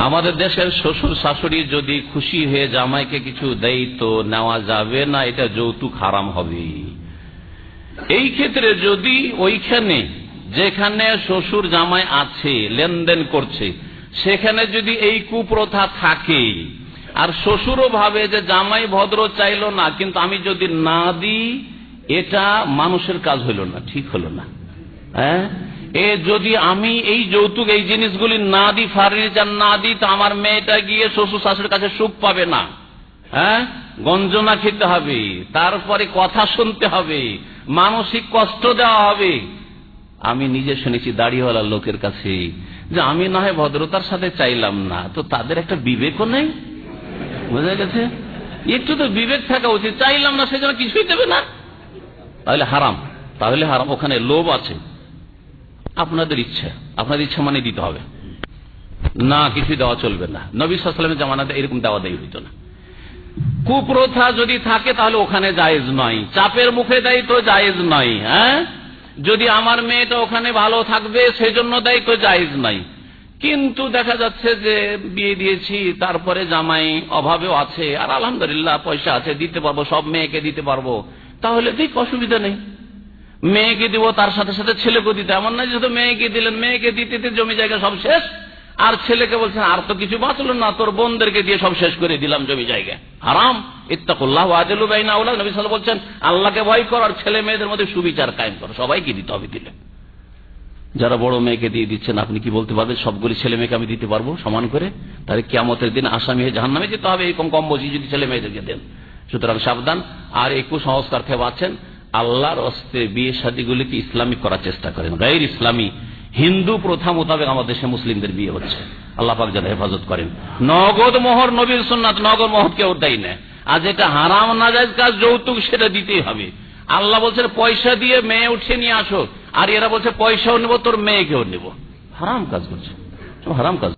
আমাদের দেশের শ্বশুর শাশুড়ি যদি খুশি হয়ে জামাইকে কিছু দেয় তো নেওয়া যাবে না, এটা যৌতুক হারাম হবে। এই ক্ষেত্রে যদি ওইখানে, যেখানে শ্বশুর জামাই আছে, লেনদেন করছে, সেখানে যদি এই কুপ্রথা থাকে, আর শ্বশুরও ভাবে যে জামাই ভদ্র চাইলো না, কিন্তু আমি যদি না দিই, এটা মানুষের কাজ হইল না, ঠিক হলো না। হ্যাঁ? এ যদি আমি এই যৌতুক, এই জিনিসগুলি না দিই ফার্নিচার না দিই, তো আমার মেয়েটা গিয়ে শ্বশুর শাশুড়ির কাছে সুখ পাবে না। হ্যাঁ? গঞ্জনা খেতে হবে, তারপরে কথা শুনতে হবে, মানসিক কষ্ট দেওয়া হবে। আমি নিজে শুনেছি দাড়িওয়ালা লোকের কাছে যে আমি না হয় ভদ্রতার সাথে চাইলাম না, তো তাদের একটা বিবেকও নেই। বোঝা গেছে? একটু তো বিবেক থাকা উচিত, চাইলাম না, সেজন্য কিছুই দেবে না। তাহলে হারাম তাহলে হারাম, ওখানে লোভ আছে। আপনাদের ইচ্ছা। আপনাদের ইচ্ছা মানে দিতে হবে। না কিছু দেওয়া চলবে না। নবী সালামের জামানাতে এরকম দেওয়া দেয় হইত না। কুপ্রথা যদি থাকে, তাহলে ওখানে জায়েজ নয়। চাপের মুখে দেয় তো জায়েজ নয় হ্যাঁ? যদি আমার মেয়েটা ওখানে ভালো থাকবে, সেজন্য দেয় তো জায়েজ নাই কিন্তু দেখা যাচ্ছে যে, বিয়ে দিয়েছি, তারপরে জামাই অভাবেও আছে, আর আলহামদুলিল্লাহ পয়সা আছে, দিতে পারব, সব মেয়েকে দিতে পারব। তাহলে দেখ অসুবিধা নেই। মেয়েকে দিব, তার সাথে সাথে ছেলেকে দিতে। এমন না যেহেতু মেয়েকে দিলেন, মেয়েকে দিতে জমি জায়গা সব শেষ, আর ছেলেকে বলছেন আর তো কিছু বাঁচলো না, তোর বোনদেরকে দিয়ে সব শেষ করে দিলাম জমি জায়গায় হারাম। ইত্তাকুল্লাহ আজলু বাইনা নবী সাল বলছেন, আল্লাহকে ভয় কর আর ছেলে মেয়েদের মধ্যে সুবিচার কায়েম করো। সবাইকে দিতে হবে দিলে। যারা বড় মেয়েকে দিয়ে দিচ্ছেন, আপনি কি বলতে পারবেন, সবগুলি ছেলে মেয়েকে আমি দিতে পারব সমান করে? তাহলে কেমতের দিন আসামি হয়ে জাহান নামে যেতে হবে, এরকম কম বসি যদি ছেলে মেয়েদেরকে দেন। সুতরাং সাবধান। আর একটু সংস্কার থেকে পাচ্ছেন আল্লাহর অস্ত্রে বিয়ে শাদীগুলিকে ইসলামিক করার চেষ্টা করেন। গাইর ইসলামী হিন্দু প্রথা মোতাবেক আমাদের দেশে মুসলিমদের বিয়ে হচ্ছে। আল্লাহ পাক যেন হেফাজত করেন। নগদ মোহর নবীর সুন্নাত, নগদ মোহর কেউ দেয় না। আর যেটা হারাম না যায় কাজ, যৌতুক, সেটা দিতেই হবে। আল্লাহ বলছে, পয়সা দিয়ে মেয়ে উঠিয়ে নিয়ে আসো। আর এরা বলছে, পয়সাও নেব, তোর মেয়েকেও নেব। হারাম কাজ করছে। হারাম কাজ